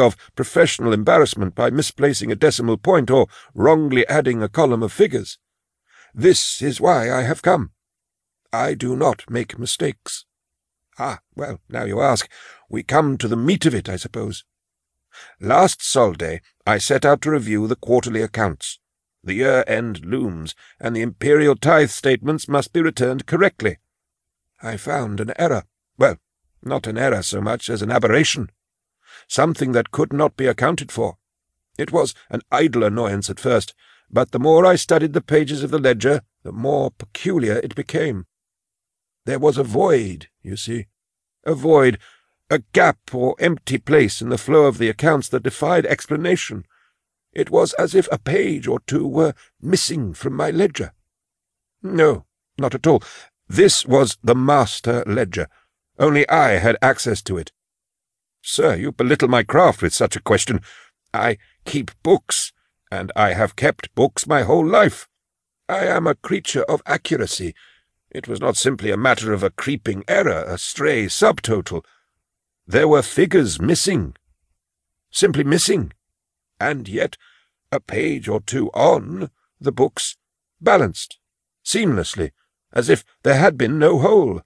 of professional embarrassment by misplacing a decimal point or wrongly adding a column of figures. This is why I have come. I do not make mistakes. Ah, well, now you ask, we come to the meat of it, I suppose. Last Solday I set out to review the quarterly accounts. The year-end looms, and the imperial tithe statements must be returned correctly. I found an error. Well, not an error so much as an aberration. Something that could not be accounted for. It was an idle annoyance at first, but the more I studied the pages of the ledger, the more peculiar it became. There was a void, you see. A void, a gap or empty place in the flow of the accounts that defied explanation. It was as if a page or two were missing from my ledger. No, not at all. This was the master ledger. Only I had access to it. Sir, you belittle my craft with such a question. I keep books, and I have kept books my whole life. I am a creature of accuracy. It was not simply a matter of a creeping error, a stray subtotal. There were figures missing. Simply missing and yet, a page or two on, the books balanced, seamlessly, as if there had been no hole.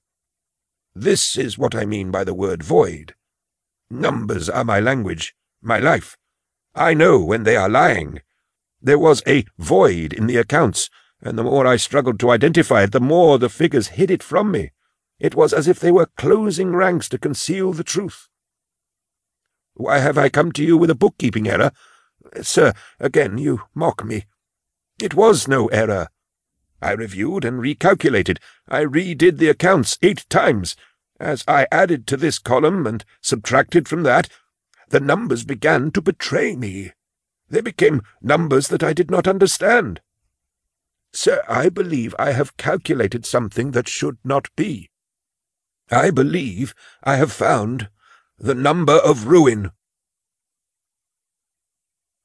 This is what I mean by the word void. Numbers are my language, my life. I know when they are lying. There was a void in the accounts, and the more I struggled to identify it, the more the figures hid it from me. It was as if they were closing ranks to conceal the truth. Why have I come to you with a bookkeeping error? Sir, again you mock me. It was no error. I reviewed and recalculated. I redid the accounts eight times. As I added to this column and subtracted from that, the numbers began to betray me. They became numbers that I did not understand. Sir, I believe I have calculated something that should not be. I believe I have found the number of ruin.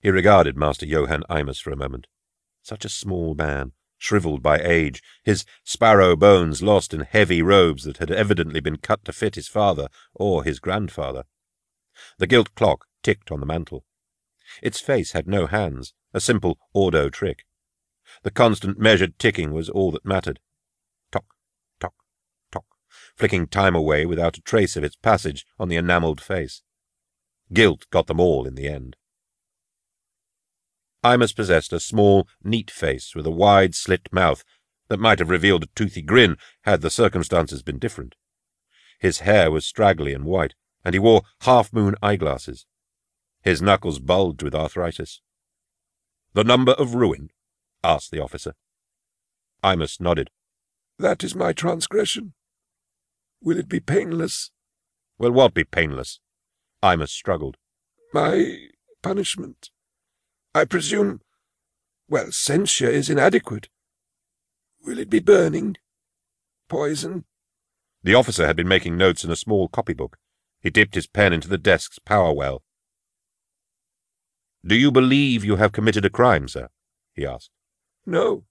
He regarded Master Johann Imus for a moment. Such a small man, shriveled by age, his sparrow bones lost in heavy robes that had evidently been cut to fit his father or his grandfather. The gilt clock ticked on the mantel. Its face had no hands, a simple ordo trick. The constant measured ticking was all that mattered. Tock, tock, tock, flicking time away without a trace of its passage on the enamelled face. Guilt got them all in the end. Imus possessed a small, neat face with a wide slit mouth that might have revealed a toothy grin had the circumstances been different. His hair was straggly and white, and he wore half-moon eyeglasses. His knuckles bulged with arthritis. The number of ruin? asked the officer. Imus nodded. That is my transgression. Will it be painless? Will what be painless? Imus struggled. My punishment. I presume... Well, censure is inadequate. Will it be burning? Poison? The officer had been making notes in a small copybook. He dipped his pen into the desk's power well. Do you believe you have committed a crime, sir? he asked. No.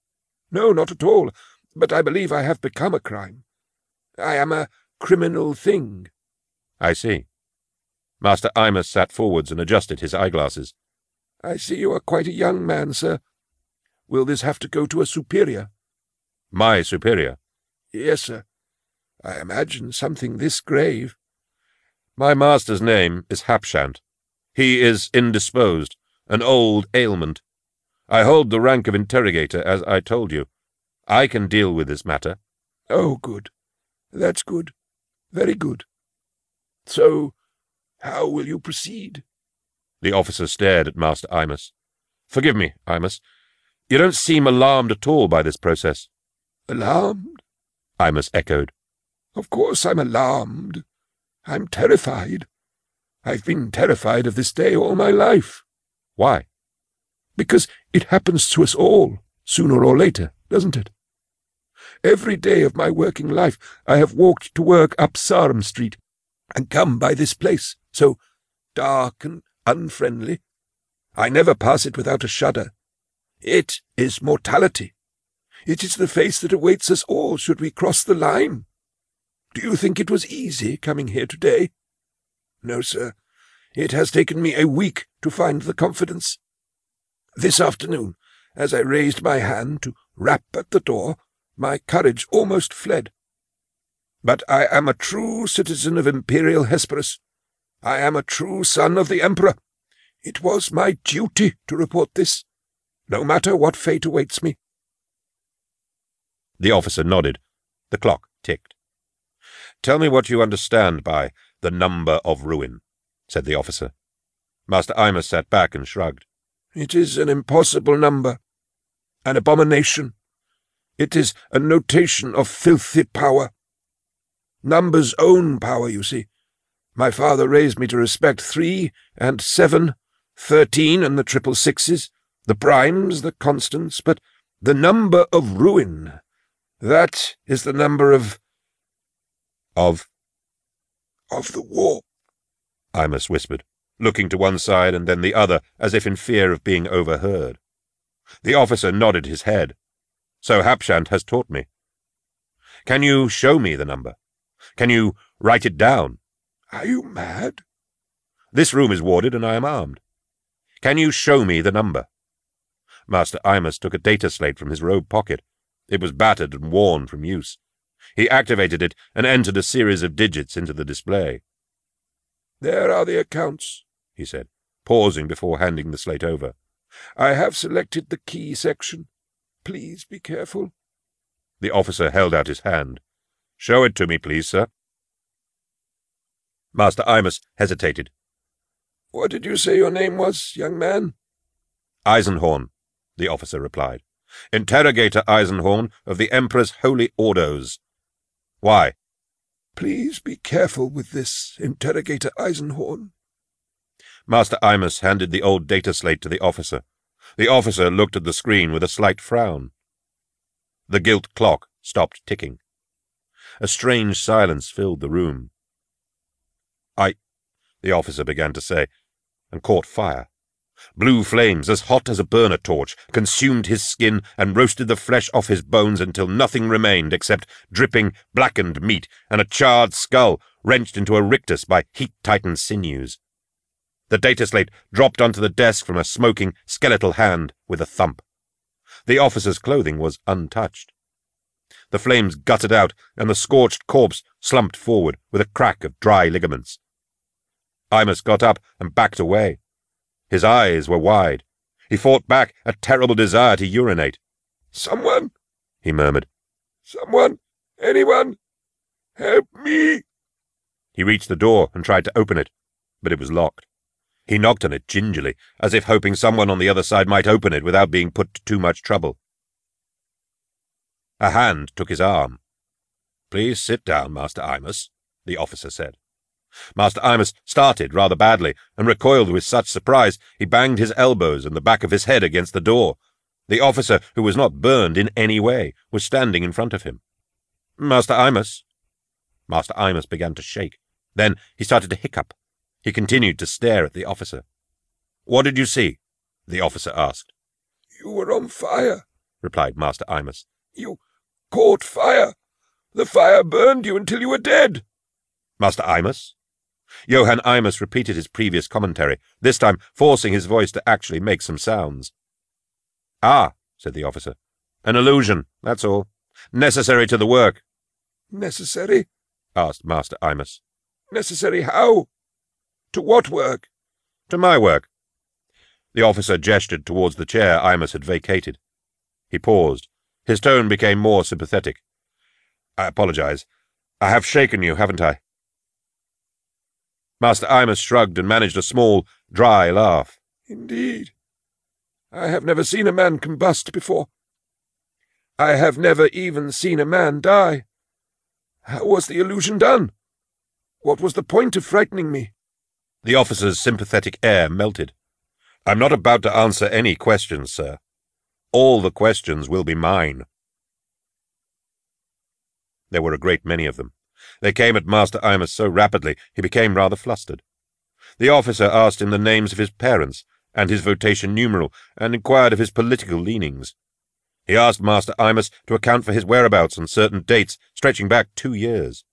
No, not at all. But I believe I have become a crime. I am a criminal thing. I see. Master Imus sat forwards and adjusted his eyeglasses. I see you are quite a young man, sir. Will this have to go to a superior? My superior? Yes, sir. I imagine something this grave. My master's name is Hapshant. He is indisposed, an old ailment. I hold the rank of interrogator, as I told you. I can deal with this matter. Oh, good. That's good. Very good. So, how will you proceed? The officer stared at Master Imus. Forgive me, Imus. You don't seem alarmed at all by this process. Alarmed? Imus echoed. Of course I'm alarmed. I'm terrified. I've been terrified of this day all my life. Why? Because it happens to us all, sooner or later, doesn't it? Every day of my working life I have walked to work up Sarum Street and come by this place, so dark and unfriendly. I never pass it without a shudder. It is mortality. It is the face that awaits us all should we cross the line. Do you think it was easy coming here today? No, sir. It has taken me a week to find the confidence. This afternoon, as I raised my hand to rap at the door, my courage almost fled. But I am a true citizen of Imperial Hesperus. I am a true son of the Emperor. It was my duty to report this, no matter what fate awaits me. The officer nodded. The clock ticked. Tell me what you understand by the number of ruin, said the officer. Master Imus sat back and shrugged. It is an impossible number, an abomination. It is a notation of filthy power. Numbers own power, you see. My father raised me to respect three and seven, thirteen and the triple sixes, the primes, the constants, but the number of ruin, that is the number of... Of? Of the war, Imus whispered, looking to one side and then the other, as if in fear of being overheard. The officer nodded his head. So Hapshant has taught me. Can you show me the number? Can you write it down? Are you mad? This room is warded and I am armed. Can you show me the number? Master Imus took a data slate from his robe pocket. It was battered and worn from use. He activated it and entered a series of digits into the display. There are the accounts, he said, pausing before handing the slate over. I have selected the key section. Please be careful. The officer held out his hand. Show it to me, please, sir. Master Imus hesitated. What did you say your name was, young man? Eisenhorn, the officer replied. Interrogator Eisenhorn of the Emperor's Holy Ordos. Why? Please be careful with this, Interrogator Eisenhorn. Master Imus handed the old data slate to the officer. The officer looked at the screen with a slight frown. The gilt clock stopped ticking. A strange silence filled the room. The officer began to say, and caught fire. Blue flames, as hot as a burner torch, consumed his skin and roasted the flesh off his bones until nothing remained except dripping, blackened meat and a charred skull wrenched into a rictus by heat-tightened sinews. The data slate dropped onto the desk from a smoking, skeletal hand with a thump. The officer's clothing was untouched. The flames guttered out, and the scorched corpse slumped forward with a crack of dry ligaments. Imus got up and backed away. His eyes were wide. He fought back a terrible desire to urinate. Someone, he murmured. Someone, anyone, help me. He reached the door and tried to open it, but it was locked. He knocked on it gingerly, as if hoping someone on the other side might open it without being put to too much trouble. A hand took his arm. Please sit down, Master Imus, the officer said. Master Imus started rather badly, and recoiled with such surprise he banged his elbows and the back of his head against the door. The officer, who was not burned in any way, was standing in front of him. Master Imus. Master Imus began to shake. Then he started to hiccup. He continued to stare at the officer. What did you see? the officer asked. You were on fire, replied Master Imus. You caught fire. The fire burned you until you were dead. Master Imus? Johann Imus repeated his previous commentary, this time forcing his voice to actually make some sounds. Ah, said the officer. An illusion, that's all. Necessary to the work. Necessary? asked Master Imus. Necessary how? To what work? To my work. The officer gestured towards the chair Imus had vacated. He paused. His tone became more sympathetic. I apologize. I have shaken you, haven't I? Master Imus shrugged and managed a small, dry laugh. Indeed. I have never seen a man combust before. I have never even seen a man die. How was the illusion done? What was the point of frightening me? The officer's sympathetic air melted. I'm not about to answer any questions, sir. All the questions will be mine. There were a great many of them. They came at Master Imus so rapidly he became rather flustered. The officer asked him the names of his parents and his votation numeral, and inquired of his political leanings. He asked Master Imus to account for his whereabouts on certain dates stretching back two years.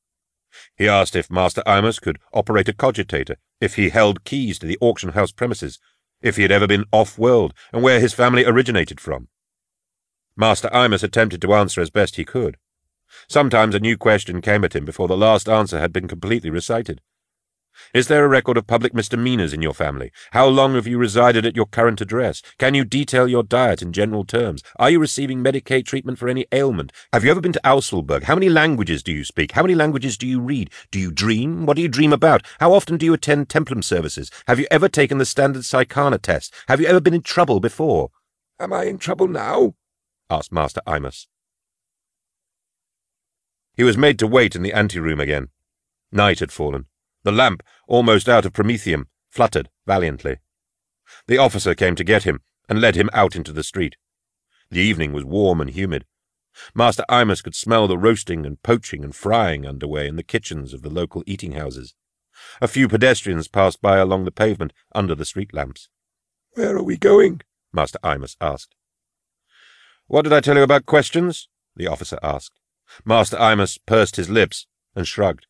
He asked if Master Imus could operate a cogitator, if he held keys to the auction house premises, if he had ever been off-world, and where his family originated from. Master Imus attempted to answer as best he could. Sometimes a new question came at him before the last answer had been completely recited. Is there a record of public misdemeanors in your family? How long have you resided at your current address? Can you detail your diet in general terms? Are you receiving medicae treatment for any ailment? Have you ever been to Auselberg? How many languages do you speak? How many languages do you read? Do you dream? What do you dream about? How often do you attend templum services? Have you ever taken the standard Psykana test? Have you ever been in trouble before? Am I in trouble now? asked Master Imus. He was made to wait in the anteroom again. Night had fallen. The lamp, almost out of promethium, fluttered valiantly. The officer came to get him and led him out into the street. The evening was warm and humid. Master Imus could smell the roasting and poaching and frying underway in the kitchens of the local eating houses. A few pedestrians passed by along the pavement under the street lamps. Where are we going? Master Imus asked. What did I tell you about questions? the officer asked. Master Imus pursed his lips and shrugged.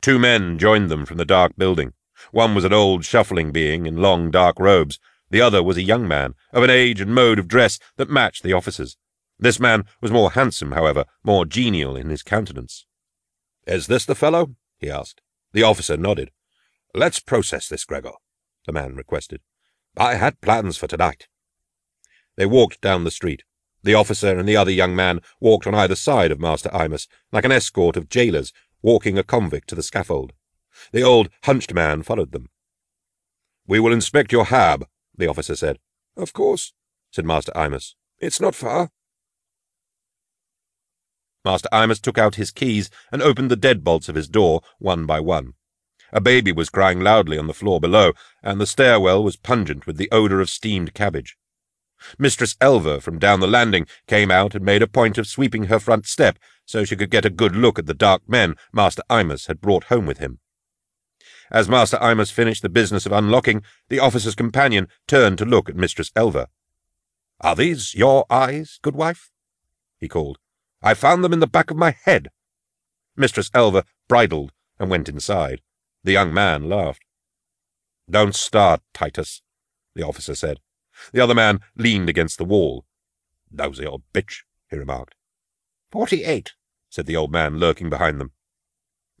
Two men joined them from the dark building. One was an old, shuffling being in long, dark robes. The other was a young man, of an age and mode of dress that matched the officer's. This man was more handsome, however, more genial in his countenance. Is this the fellow? he asked. The officer nodded. Let's process this, Gregor, the man requested. I had plans for tonight. They walked down the street. The officer and the other young man walked on either side of Master Imus, like an escort of jailers walking a convict to the scaffold. The old hunched man followed them. We will inspect your hab, the officer said. Of course, said Master Imus. It's not far. Master Imus took out his keys and opened the deadbolts of his door one by one. A baby was crying loudly on the floor below, and the stairwell was pungent with the odour of steamed cabbage. Mistress Elver from down the landing came out and made a point of sweeping her front step so she could get a good look at the dark men Master Imus had brought home with him. As Master Imus finished the business of unlocking, the officer's companion turned to look at Mistress Elver. Are these your eyes, good wife? he called. I found them in the back of my head. Mistress Elver bridled and went inside. The young man laughed. Don't start, Titus, the officer said. The other man leaned against the wall. Nosy old bitch, he remarked. Forty-eight, said the old man, lurking behind them.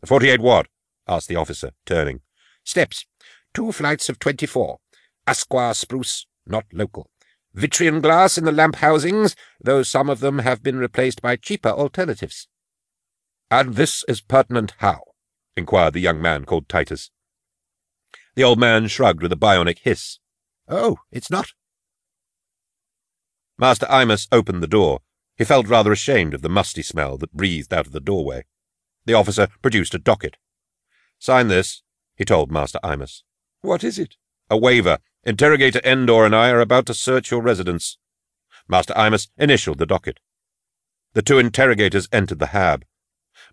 Forty-eight what? asked the officer, turning. Steps. Two flights of twenty-four. Asquar spruce, not local. Vitrion glass in the lamp housings, though some of them have been replaced by cheaper alternatives. And this is pertinent how? inquired the young man called Titus. The old man shrugged with a bionic hiss. Oh, it's not. Master Imus opened the door, he felt rather ashamed of the musty smell that breathed out of the doorway. The officer produced a docket. Sign this, he told Master Imus. What is it? A waiver. Interrogator Endor and I are about to search your residence. Master Imus initialed the docket. The two interrogators entered the hab.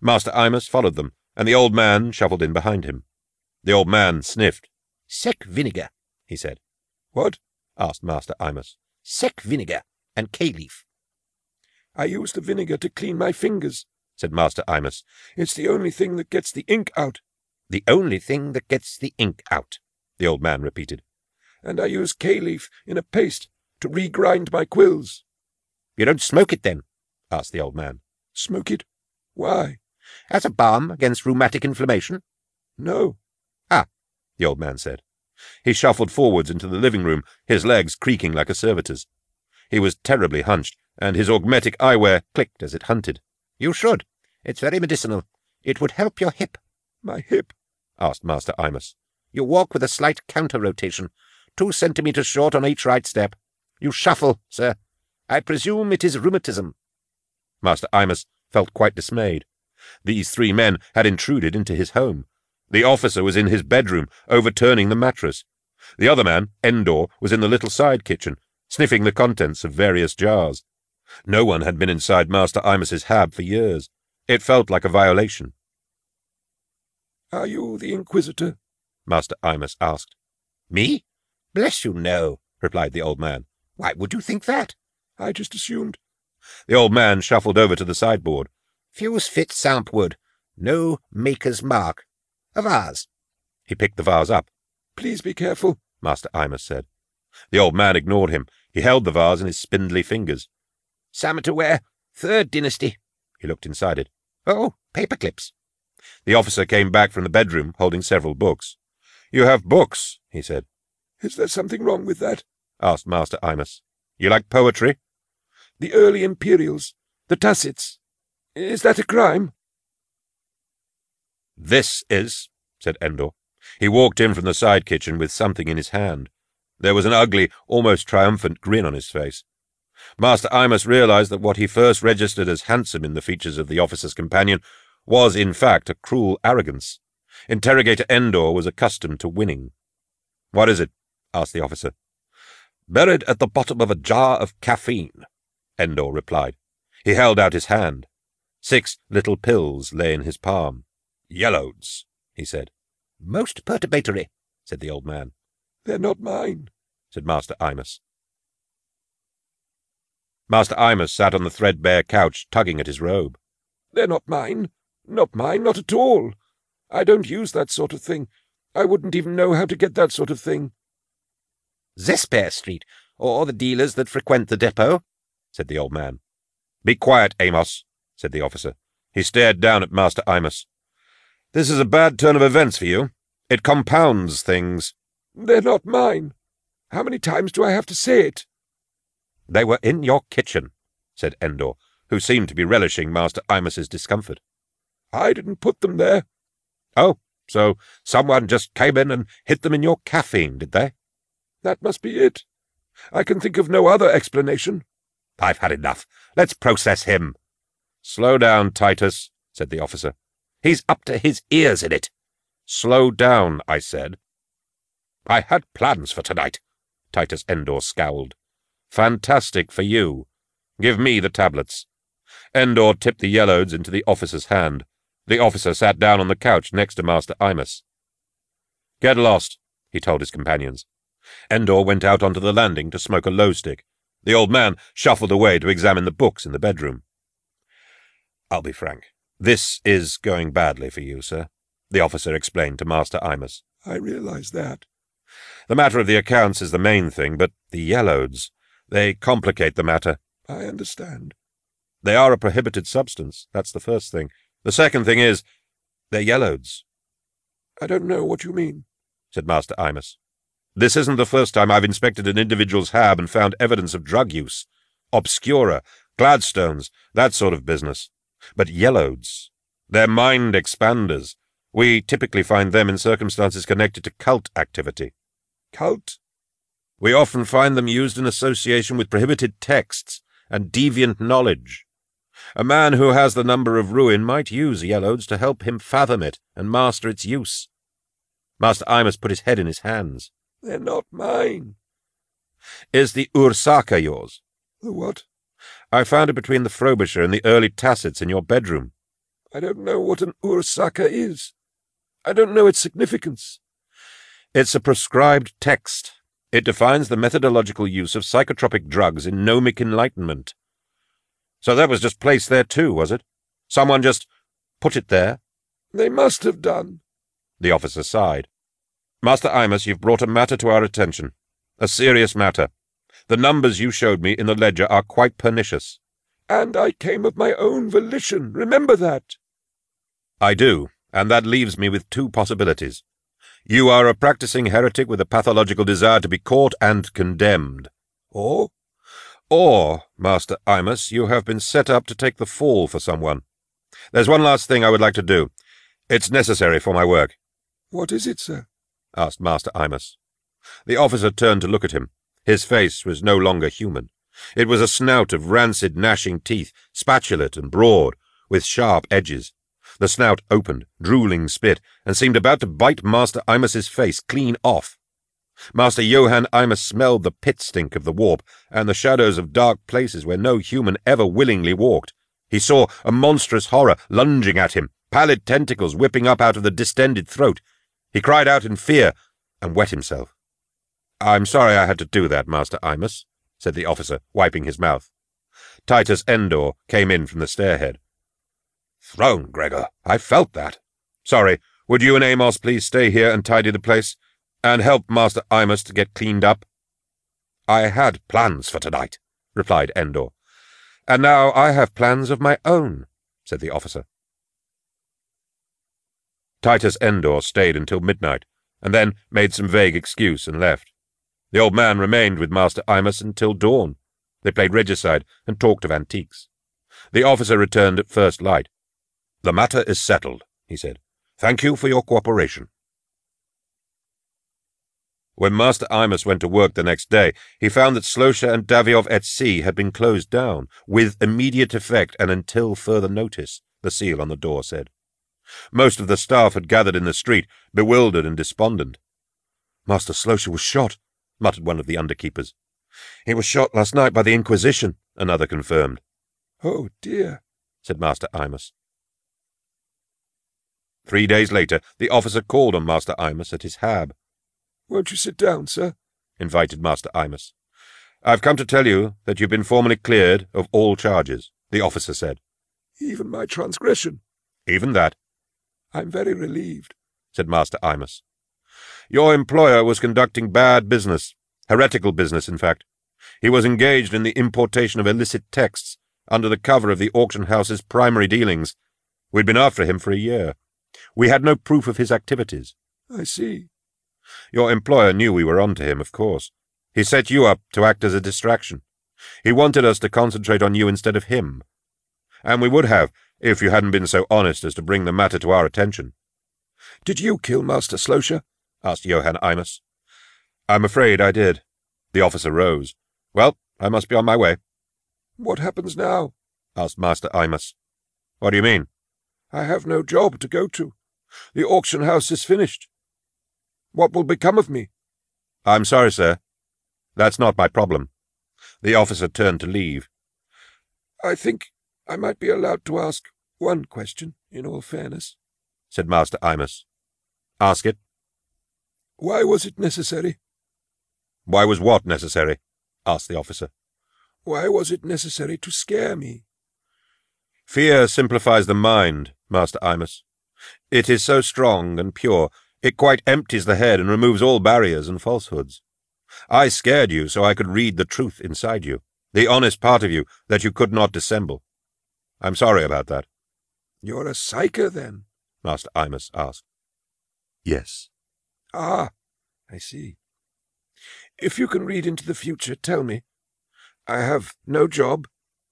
Master Imus followed them, and the old man shuffled in behind him. The old man sniffed. Sec vinegar, he said. What? asked Master Imus. Sec vinegar and K-leaf. I use the vinegar to clean my fingers, said Master Imus. It's the only thing that gets the ink out. The only thing that gets the ink out, the old man repeated. And I use K-leaf in a paste to regrind my quills. You don't smoke it, then? asked the old man. Smoke it? Why? As a balm against rheumatic inflammation? No. Ah, the old man said. He shuffled forwards into the living room, his legs creaking like a servitor's. He was terribly hunched, and his augmetic eyewear clicked as it hunted. You should. It's very medicinal. It would help your hip. My hip? asked Master Imus. You walk with a slight counter-rotation, two centimetres short on each right step. You shuffle, sir. I presume it is rheumatism. Master Imus felt quite dismayed. These three men had intruded into his home. The officer was in his bedroom, overturning the mattress. The other man, Endor, was in the little side kitchen, sniffing the contents of various jars. No one had been inside Master Imus's hab for years. It felt like a violation. Are you the Inquisitor? Master Imus asked. Me? Bless you, no, replied the old man. Why would you think that? I just assumed. The old man shuffled over to the sideboard. Fuse fit Sampwood. No maker's mark. A vase. He picked the vase up. Please be careful, Master Imus said. The old man ignored him. He held the vase in his spindly fingers. Samotarware, third dynasty. He looked inside it. Oh, paper clips. The officer came back from the bedroom, holding several books. You have books, he said. Is there something wrong with that? asked Master Imus. You like poetry? The early Imperials, the Tacites. Is that a crime? This is, said Endor. He walked in from the side kitchen with something in his hand. There was an ugly, almost triumphant grin on his face. Master Imus realized that what he first registered as handsome in the features of the officer's companion was, in fact, a cruel arrogance. Interrogator Endor was accustomed to winning. What is it? asked the officer. Buried at the bottom of a jar of caffeine, Endor replied. He held out his hand. Six little pills lay in his palm. Yellows, he said. Most perturbatory, said the old man. They're not mine, said Master Imus. Master Imus sat on the threadbare couch, tugging at his robe. They're not mine. Not mine, not at all. I don't use that sort of thing. I wouldn't even know how to get that sort of thing. Zesper Street, or the dealers that frequent the depot, said the old man. Be quiet, Amos, said the officer. He stared down at Master Imus. This is a bad turn of events for you. It compounds things. They're not mine. How many times do I have to say it? They were in your kitchen, said Endor, who seemed to be relishing Master Imus's discomfort. I didn't put them there. Oh, so someone just came in and hid them in your caffeine, did they? That must be it. I can think of no other explanation. I've had enough. Let's process him. Slow down, Titus, said the officer. He's up to his ears in it. Slow down, I said. I had plans for tonight, Titus Endor scowled. Fantastic for you. Give me the tablets. Endor tipped the yellows into the officer's hand. The officer sat down on the couch next to Master Imus. Get lost, he told his companions. Endor went out onto the landing to smoke a lho-stick. The old man shuffled away to examine the books in the bedroom. I'll be frank. This is going badly for you, sir, the officer explained to Master Imus. I realize that. The matter of the accounts is the main thing, but the yellows, they complicate the matter. I understand. They are a prohibited substance. That's the first thing. The second thing is, they're yellows. I don't know what you mean, said Master Imus. This isn't the first time I've inspected an individual's hab and found evidence of drug use. Obscura, Gladstones, that sort of business. But yellows, they're mind expanders. We typically find them in circumstances connected to cult activity. Cult? We often find them used in association with prohibited texts and deviant knowledge. A man who has the number of ruin might use yellows to help him fathom it and master its use. Master Imus put his head in his hands. They're not mine. Is the Ursaka yours? The what? I found it between the Frobisher and the early Tacites in your bedroom. I don't know what an Ursaka is. I don't know its significance. It's a prescribed text. It defines the methodological use of psychotropic drugs in gnomic enlightenment. So that was just placed there too, was it? Someone just put it there? They must have done. The officer sighed. Master Imus, you've brought a matter to our attention. A serious matter. The numbers you showed me in the ledger are quite pernicious. And I came of my own volition. Remember that. I do, and that leaves me with two possibilities. You are a practicing heretic with a pathological desire to be caught and condemned. Or? Or, Master Imus, you have been set up to take the fall for someone. There's one last thing I would like to do. It's necessary for my work. What is it, sir? asked Master Imus. The officer turned to look at him. His face was no longer human. It was a snout of rancid, gnashing teeth, spatulate and broad, with sharp edges. The snout opened, drooling spit, and seemed about to bite Master Imus's face clean off. Master Johann Imus smelled the pit stink of the warp and the shadows of dark places where no human ever willingly walked. He saw a monstrous horror lunging at him, pallid tentacles whipping up out of the distended throat. He cried out in fear and wet himself. I'm sorry I had to do that, Master Imus, said the officer, wiping his mouth. Titus Endor came in from the stairhead. Throne, Gregor. I felt that. Sorry. Would you and Amos please stay here and tidy the place? And help Master Imus to get cleaned up? I had plans for tonight, replied Endor. And now I have plans of my own, said the officer. Titus Endor stayed until midnight, and then made some vague excuse and left. The old man remained with Master Imus until dawn. They played regicide and talked of antiques. The officer returned at first light. The matter is settled, he said. Thank you for your cooperation. When Master Imus went to work the next day, he found that Slosha and Davyov et Sea had been closed down, with immediate effect and until further notice, the seal on the door said. Most of the staff had gathered in the street, bewildered and despondent. Master Slosha was shot, muttered one of the underkeepers. He was shot last night by the Inquisition, another confirmed. Oh, dear, said Master Imus. Three days later, the officer called on Master Imus at his hab. Won't you sit down, sir? invited Master Imus. I've come to tell you that you've been formally cleared of all charges, the officer said. Even my transgression? Even that. I'm very relieved, said Master Imus. Your employer was conducting bad business, heretical business, in fact. He was engaged in the importation of illicit texts under the cover of the auction house's primary dealings. We'd been after him for a year. We had no proof of his activities. I see. Your employer knew we were on to him, of course. He set you up to act as a distraction. He wanted us to concentrate on you instead of him. And we would have, if you hadn't been so honest as to bring the matter to our attention. Did you kill Master Slosha? asked Johann Imus. I'm afraid I did. The officer rose. Well, I must be on my way. What happens now? asked Master Imus. What do you mean? I have no job to go to. The auction house is finished. What will become of me? I'm sorry, sir. That's not my problem. The officer turned to leave. I think I might be allowed to ask one question, in all fairness, said Master Imus. Ask it. Why was it necessary? Why was what necessary? asked the officer. Why was it necessary to scare me? Fear simplifies the mind, Master Imus. It is so strong and pure, it quite empties the head and removes all barriers and falsehoods. I scared you so I could read the truth inside you, the honest part of you that you could not dissemble. I'm sorry about that. You're a psyker, then? Master Imus asked. Yes. Ah, I see. If you can read into the future, tell me. I have no job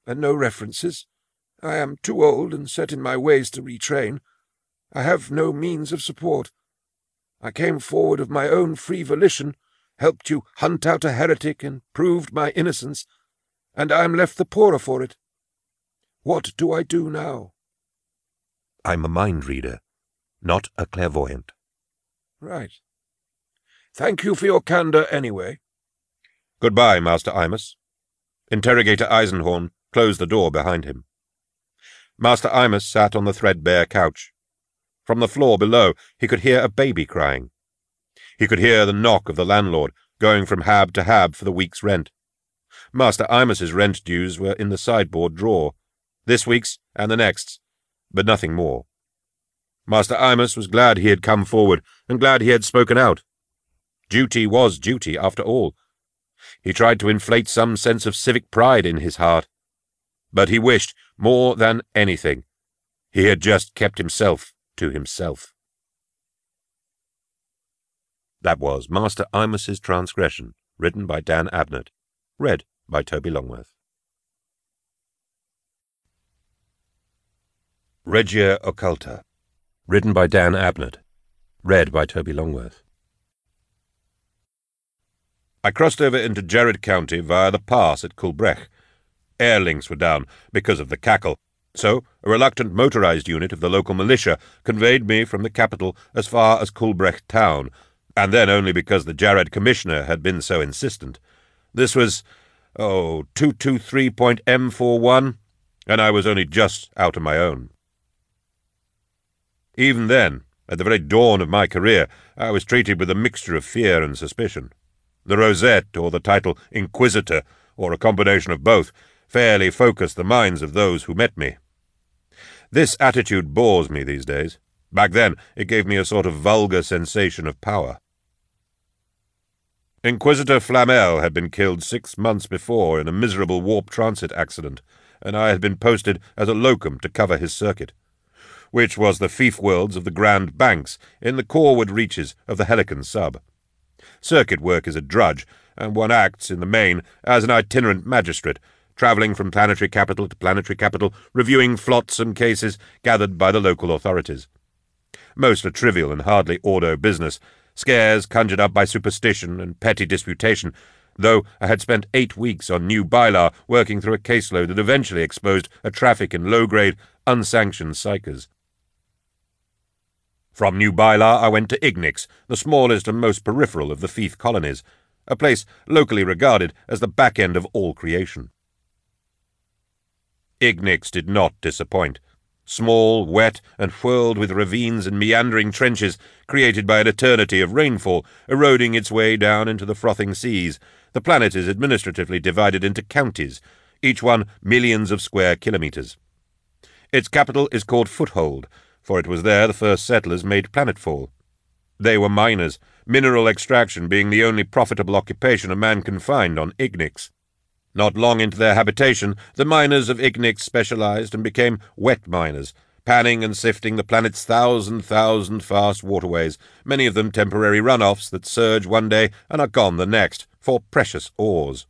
and no references. I am too old and set in my ways to retrain. I have no means of support. I came forward of my own free volition, helped you hunt out a heretic, and proved my innocence, and I am left the poorer for it. What do I do now? I'm a mind reader, not a clairvoyant. Right. Thank you for your candour anyway. Goodbye, Master Imus. Interrogator Eisenhorn closed the door behind him. Master Imus sat on the threadbare couch. From the floor below he could hear a baby crying. He could hear the knock of the landlord going from hab to hab for the week's rent. Master Imus's rent dues were in the sideboard drawer, this week's and the next's, but nothing more. Master Imus was glad he had come forward, and glad he had spoken out. Duty was duty, after all. He tried to inflate some sense of civic pride in his heart. But he wished, more than anything, he had just kept himself to himself. That was Master Imus's Transgression, written by Dan Abnett, read by Toby Longworth. Regia Occulta, written by Dan Abnett, read by Toby Longworth. I crossed over into Jerrid County via the pass at Kulbrech. Air links were down because of the cackle, so a reluctant motorized unit of the local militia conveyed me from the capital as far as Kulbrech town, and then only because the Jared commissioner had been so insistent. This was, oh, 223.M41, and I was only just out of my own. Even then, at the very dawn of my career, I was treated with a mixture of fear and suspicion. The rosette, or the title Inquisitor, or a combination of both, fairly focused the minds of those who met me. This attitude bores me these days. Back then, it gave me a sort of vulgar sensation of power. Inquisitor Flamel had been killed six months before in a miserable warp transit accident, and I had been posted as a locum to cover his circuit, which was the fief worlds of the Grand Banks in the coreward reaches of the Helican sub. Circuit work is a drudge, and one acts, in the main, as an itinerant magistrate, travelling from planetary capital to planetary capital, reviewing flotsam cases gathered by the local authorities. Most are trivial and hardly ordo business, scares conjured up by superstition and petty disputation, though I had spent eight weeks on New Bylar working through a caseload that eventually exposed a traffic in low-grade, unsanctioned psykers. From New Bylar I went to Ignix, the smallest and most peripheral of the fief colonies, a place locally regarded as the back end of all creation. Ignix did not disappoint small, wet, and whirled with ravines and meandering trenches created by an eternity of rainfall eroding its way down into the frothing seas. The planet is administratively divided into counties, each one millions of square kilometres. Its capital is called Foothold, for it was there the first settlers made planetfall. They were miners, mineral extraction being the only profitable occupation a man can find on Ignix. Not long into their habitation, the miners of Ignix specialized and became wet miners, panning and sifting the planet's thousand thousand fast waterways, many of them temporary runoffs that surge one day and are gone the next, for precious ores.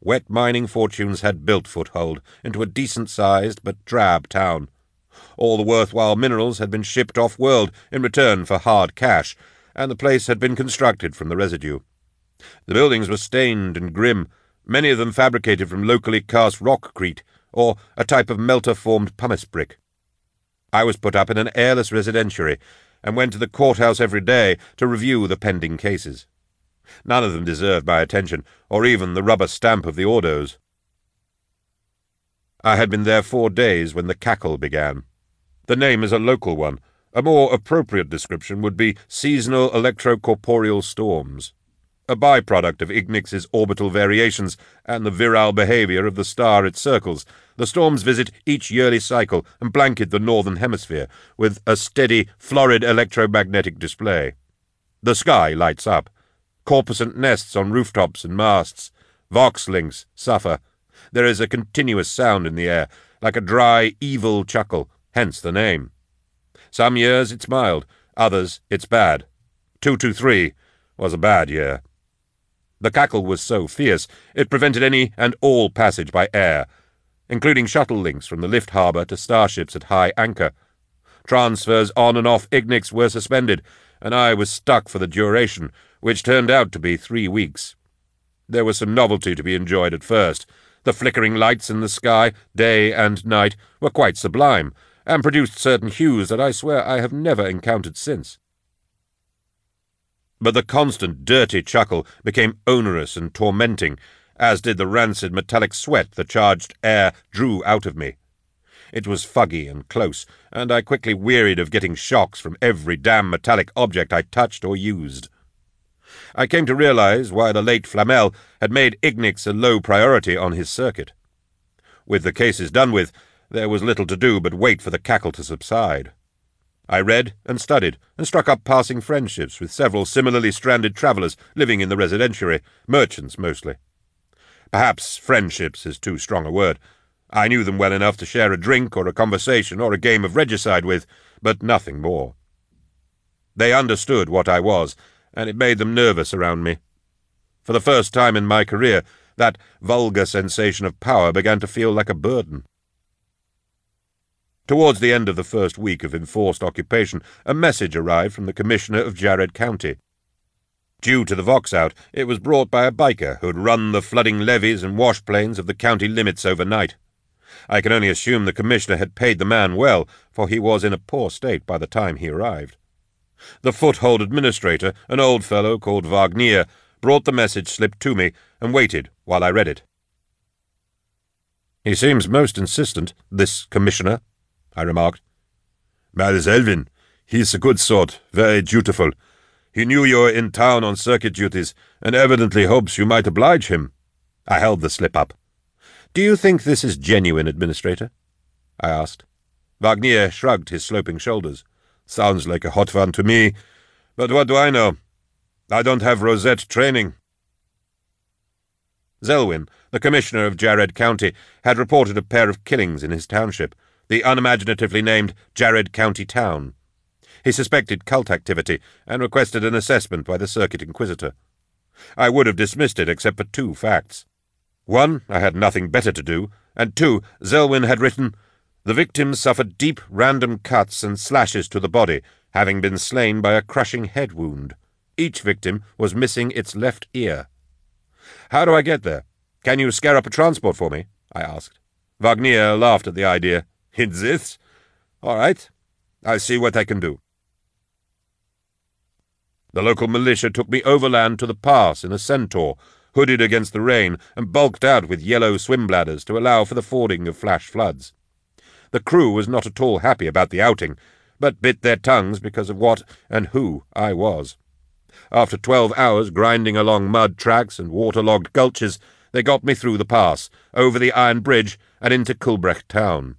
Wet mining fortunes had built Foothold into a decent-sized but drab town. All the worthwhile minerals had been shipped off-world in return for hard cash, and the place had been constructed from the residue. The buildings were stained and grim, many of them fabricated from locally cast rockcrete, or a type of melter-formed pumice brick. I was put up in an airless residentiary, and went to the courthouse every day to review the pending cases. None of them deserved my attention, or even the rubber stamp of the Ordos. I had been there four days when the cackle began. The name is a local one. A more appropriate description would be seasonal electrocorporeal storms a byproduct of Ignix's orbital variations and the virile behavior of the star it circles. The storms visit each yearly cycle and blanket the northern hemisphere with a steady, florid electromagnetic display. The sky lights up. Corposant nests on rooftops and masts. Vox links suffer. There is a continuous sound in the air, like a dry, evil chuckle, hence the name. Some years it's mild, others it's bad. 223 was a bad year. The cackle was so fierce it prevented any and all passage by air, including shuttle links from the lift harbour to starships at high anchor. Transfers on and off Ignix were suspended, and I was stuck for the duration, which turned out to be three weeks. There was some novelty to be enjoyed at first. The flickering lights in the sky, day and night, were quite sublime, and produced certain hues that I swear I have never encountered since. But the constant dirty chuckle became onerous and tormenting, as did the rancid metallic sweat the charged air drew out of me. It was fuggy and close, and I quickly wearied of getting shocks from every damn metallic object I touched or used. I came to realize why the late Flamel had made Ignix a low priority on his circuit. With the cases done with, there was little to do but wait for the cackle to subside. I read and studied, and struck up passing friendships with several similarly stranded travellers living in the residentiary, merchants mostly. Perhaps friendships is too strong a word. I knew them well enough to share a drink or a conversation or a game of regicide with, but nothing more. They understood what I was, and it made them nervous around me. For the first time in my career, that vulgar sensation of power began to feel like a burden. Towards the end of the first week of enforced occupation, a message arrived from the Commissioner of Jared County. Due to the Vox out, it was brought by a biker who had run the flooding levees and wash plains of the county limits overnight. I can only assume the Commissioner had paid the man well, for he was in a poor state by the time he arrived. The foothold administrator, an old fellow called Wagner, brought the message slip to me and waited while I read it. He seems most insistent, this Commissioner, I remarked. Miles Elvin. He's a good sort, very dutiful. He knew you were in town on circuit duties, and evidently hopes you might oblige him. I held the slip up. Do you think this is genuine, Administrator? I asked. Wagner shrugged his sloping shoulders. Sounds like a hot one to me, but what do I know? I don't have Rosette training. Zelwyn, the commissioner of Jared County, had reported a pair of killings in his township, the unimaginatively named Jared County Town. He suspected cult activity and requested an assessment by the Circuit Inquisitor. I would have dismissed it except for two facts. One, I had nothing better to do, and two, Zelwyn had written, The victims suffered deep random cuts and slashes to the body, having been slain by a crushing head wound. Each victim was missing its left ear. How do I get there? Can you scare up a transport for me? I asked. Wagner laughed at the idea. In this? All right. I'll see what I can do. The local militia took me overland to the pass in a centaur, hooded against the rain and bulked out with yellow swim bladders to allow for the fording of flash floods. The crew was not at all happy about the outing, but bit their tongues because of what and who I was. After twelve hours grinding along mud tracks and waterlogged gulches, they got me through the pass, over the iron bridge, and into Culbrecht town.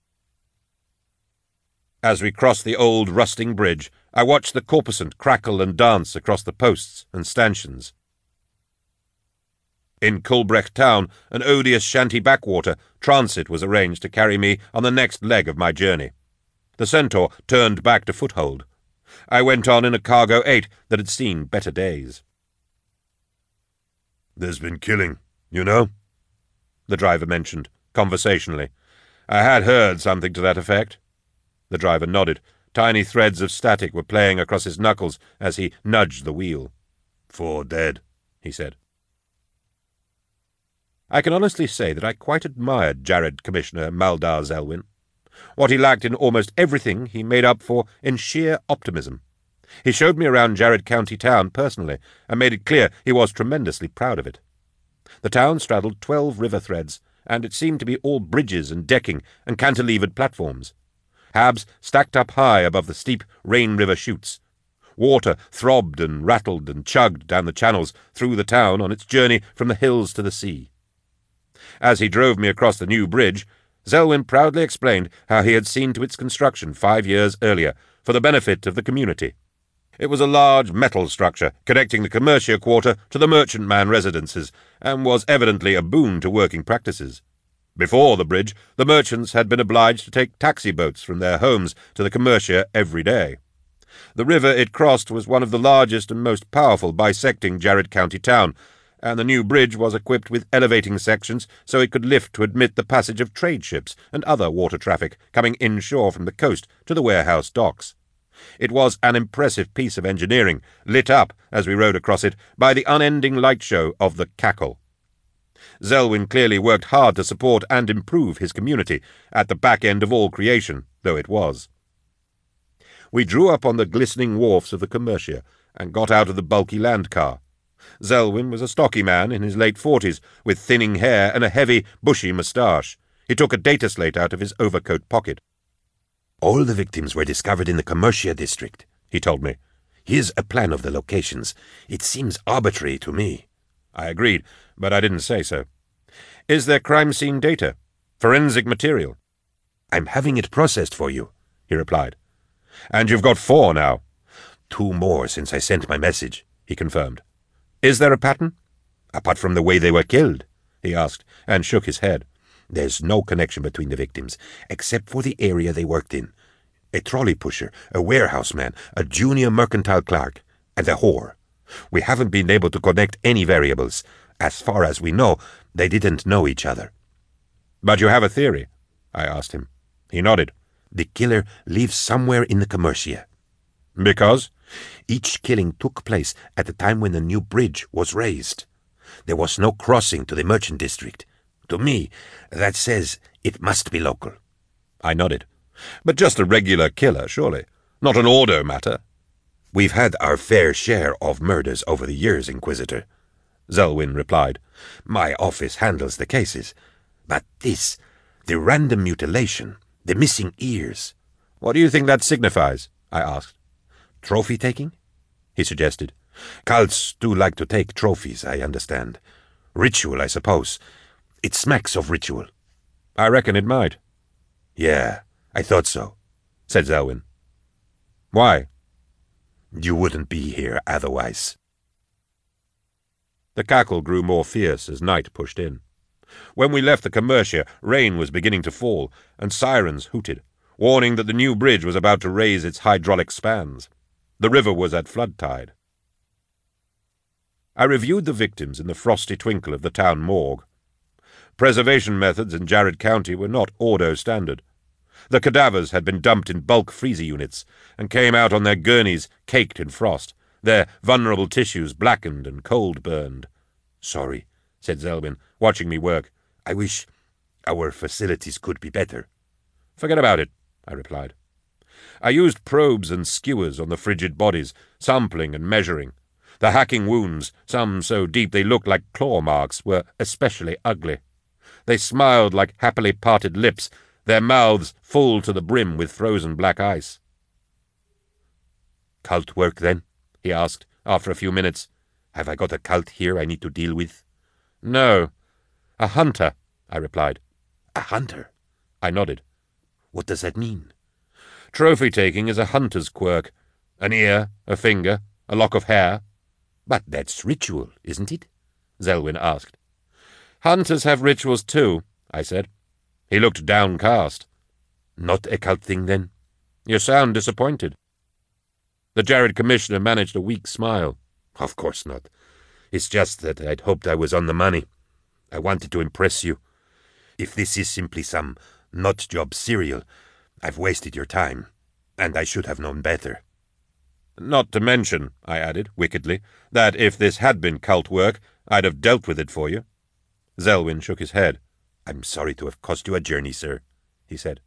As we crossed the old rusting bridge, I watched the corposant crackle and dance across the posts and stanchions. In Culbrecht town, an odious shanty backwater, transit was arranged to carry me on the next leg of my journey. The centaur turned back to foothold. I went on in a cargo eight that had seen better days. There's been killing, you know? The driver mentioned, conversationally. I had heard something to that effect. The driver nodded. Tiny threads of static were playing across his knuckles as he nudged the wheel. Four dead, he said. I can honestly say that I quite admired Jared Commissioner Maldar Zelwyn. What he lacked in almost everything he made up for in sheer optimism. He showed me around Jared County town personally, and made it clear he was tremendously proud of it. The town straddled twelve river threads, and it seemed to be all bridges and decking and cantilevered platforms. Habs stacked up high above the steep Rain River chutes. Water throbbed and rattled and chugged down the channels through the town on its journey from the hills to the sea. As he drove me across the new bridge, Zelwyn proudly explained how he had seen to its construction five years earlier for the benefit of the community. It was a large metal structure connecting the commercial quarter to the merchantman residences, and was evidently a boon to working practices. Before the bridge, the merchants had been obliged to take taxi boats from their homes to the commercia every day. The river it crossed was one of the largest and most powerful bisecting Jared County town, and the new bridge was equipped with elevating sections so it could lift to admit the passage of trade ships and other water traffic coming inshore from the coast to the warehouse docks. It was an impressive piece of engineering, lit up, as we rode across it, by the unending light show of the cackle. Zelwyn clearly worked hard to support and improve his community, at the back end of all creation, though it was. We drew up on the glistening wharfs of the Commercia, and got out of the bulky land car. Zelwyn was a stocky man in his late forties, with thinning hair and a heavy, bushy moustache. He took a data slate out of his overcoat pocket. All the victims were discovered in the Commercia district, he told me. Here's a plan of the locations. It seems arbitrary to me. I agreed, but I didn't say so. Is there crime scene data? Forensic material? I'm having it processed for you, he replied. And you've got four now? Two more since I sent my message, he confirmed. Is there a pattern? Apart from the way they were killed, he asked, and shook his head. There's no connection between the victims, except for the area they worked in. A trolley pusher, a warehouse man, a junior mercantile clerk, and a whore. We haven't been able to connect any variables. As far as we know, they didn't know each other. But you have a theory? I asked him. He nodded. The killer lives somewhere in the Commercia. Because? Each killing took place at the time when the new bridge was raised. There was no crossing to the merchant district. To me, that says it must be local. I nodded. But just a regular killer, surely. Not an ordo matter. We've had our fair share of murders over the years, Inquisitor, Zelwyn replied. My office handles the cases. But this, the random mutilation, the missing ears. What do you think that signifies? I asked. Trophy taking? He suggested. Cults do like to take trophies, I understand. Ritual, I suppose. It smacks of ritual. I reckon it might. Yeah, I thought so, said Zelwyn. Why? You wouldn't be here otherwise. The cackle grew more fierce as night pushed in. When we left the Commercia, rain was beginning to fall, and sirens hooted, warning that the new bridge was about to raise its hydraulic spans. The river was at flood tide. I reviewed the victims in the frosty twinkle of the town morgue. Preservation methods in Jarrett County were not Ordo standard. The cadavers had been dumped in bulk freezer units and came out on their gurneys caked in frost, their vulnerable tissues blackened and cold burned. Sorry, said Zelwyn, watching me work. I wish our facilities could be better. Forget about it, I replied. I used probes and skewers on the frigid bodies, sampling and measuring. The hacking wounds, some so deep they looked like claw marks, were especially ugly. They smiled like happily parted lips, their mouths full to the brim with frozen black ice. Cult work, then? he asked, after a few minutes. Have I got a cult here I need to deal with? No. A hunter, I replied. A hunter? I nodded. What does that mean? Trophy taking is a hunter's quirk. An ear, a finger, a lock of hair. But that's ritual, isn't it? Zelwyn asked. Hunters have rituals too, I said. He looked downcast. Not a cult thing, then? You sound disappointed. The Jarrett Commissioner managed a weak smile. Of course not. It's just that I'd hoped I was on the money. I wanted to impress you. If this is simply some nut job serial, I've wasted your time, and I should have known better. Not to mention, I added, wickedly, that if this had been cult work, I'd have dealt with it for you. Zelwyn shook his head. I'm sorry to have cost you a journey, sir, he said.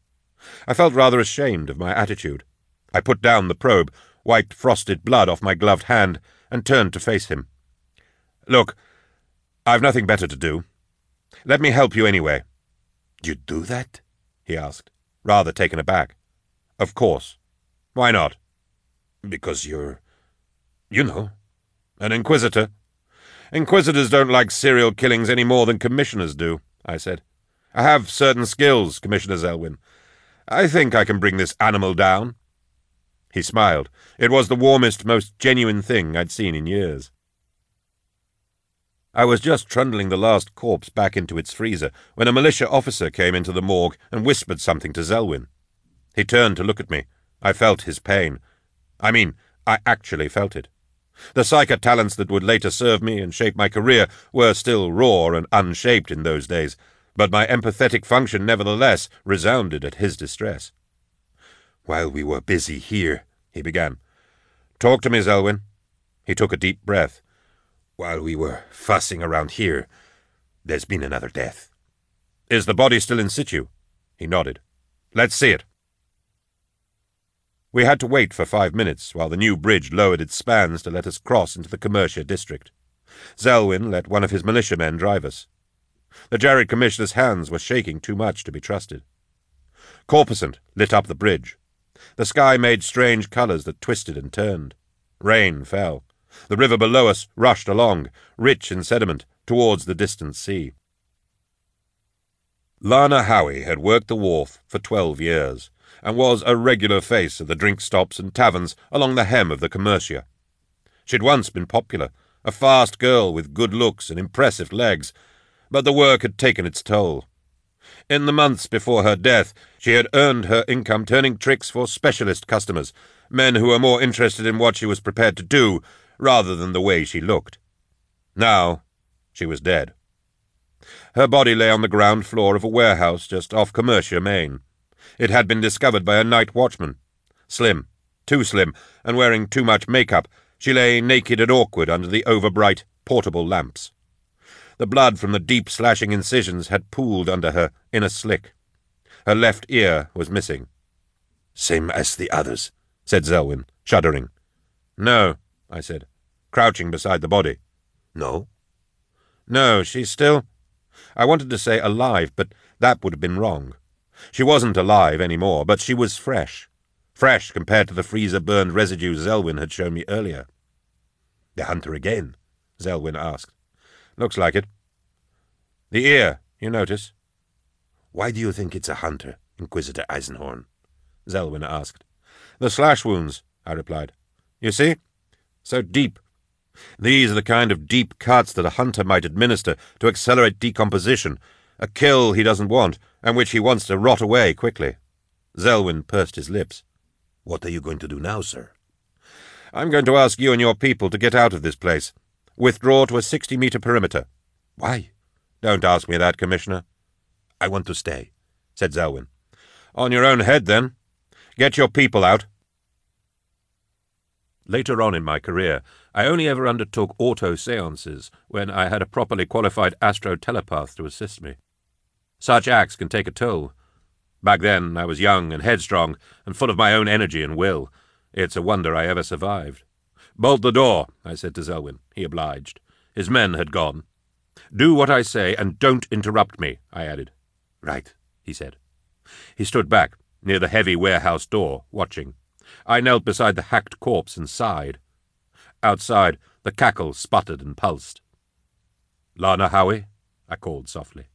I felt rather ashamed of my attitude. I put down the probe, wiped frosted blood off my gloved hand, and turned to face him. Look, I've nothing better to do. Let me help you anyway. You'd do that? he asked, rather taken aback. Of course. Why not? Because you're, you know, an inquisitor. Inquisitors don't like serial killings any more than commissioners do, I said. I have certain skills, Commissioner Zelwyn. I think I can bring this animal down. He smiled. It was the warmest, most genuine thing I'd seen in years. I was just trundling the last corpse back into its freezer when a militia officer came into the morgue and whispered something to Zelwyn. He turned to look at me. I felt his pain. I mean, I actually felt it. The psychic talents that would later serve me and shape my career were still raw and unshaped in those days, but my empathetic function nevertheless resounded at his distress. While we were busy here, he began. Talk to me, Zelwyn. He took a deep breath. While we were fussing around here, there's been another death. Is the body still in situ? He nodded. Let's see it. We had to wait for five minutes while the new bridge lowered its spans to let us cross into the Commercia district. Zelwyn let one of his militiamen drive us. The Jarrett Commissioner's hands were shaking too much to be trusted. Corposant lit up the bridge. The sky made strange colours that twisted and turned. Rain fell. The river below us rushed along, rich in sediment, towards the distant sea. Lana Howie had worked the wharf for twelve years, and was a regular face at the drink stops and taverns along the hem of the Commercia. She'd once been popular, a fast girl with good looks and impressive legs, but the work had taken its toll. In the months before her death, she had earned her income turning tricks for specialist customers, men who were more interested in what she was prepared to do rather than the way she looked. Now she was dead. Her body lay on the ground floor of a warehouse just off Commercia, Main. It had been discovered by a night watchman. Slim, too slim, and wearing too much makeup, she lay naked and awkward under the overbright, portable lamps. The blood from the deep slashing incisions had pooled under her in a slick. Her left ear was missing. Same as the others, said Zelwyn, shuddering. No, I said, crouching beside the body. No? No, she's still. I wanted to say alive, but that would have been wrong. She wasn't alive any more, but she was fresh. Fresh compared to the freezer burned residue Zelwyn had shown me earlier. The hunter again? Zelwyn asked. Looks like it. The ear, you notice. Why do you think it's a hunter, Inquisitor Eisenhorn? Zelwyn asked. The slash wounds, I replied. You see? So deep. These are the kind of deep cuts that a hunter might administer to accelerate decomposition, a kill he doesn't want, and which he wants to rot away quickly. Zelwyn pursed his lips. What are you going to do now, sir? I'm going to ask you and your people to get out of this place. Withdraw to a 60 meter perimeter. Why? Don't ask me that, Commissioner. I want to stay, said Zelwyn. On your own head, then. Get your people out. Later on in my career, I only ever undertook auto seances when I had a properly qualified astro telepath to assist me. Such acts can take a toll. Back then, I was young and headstrong and full of my own energy and will. It's a wonder I ever survived. Bolt the door, I said to Zelwyn. He obliged. His men had gone. Do what I say and don't interrupt me, I added. Right, he said. He stood back, near the heavy warehouse door, watching. I knelt beside the hacked corpse and sighed. Outside, the cackle sputtered and pulsed. Lana Howie? I called softly.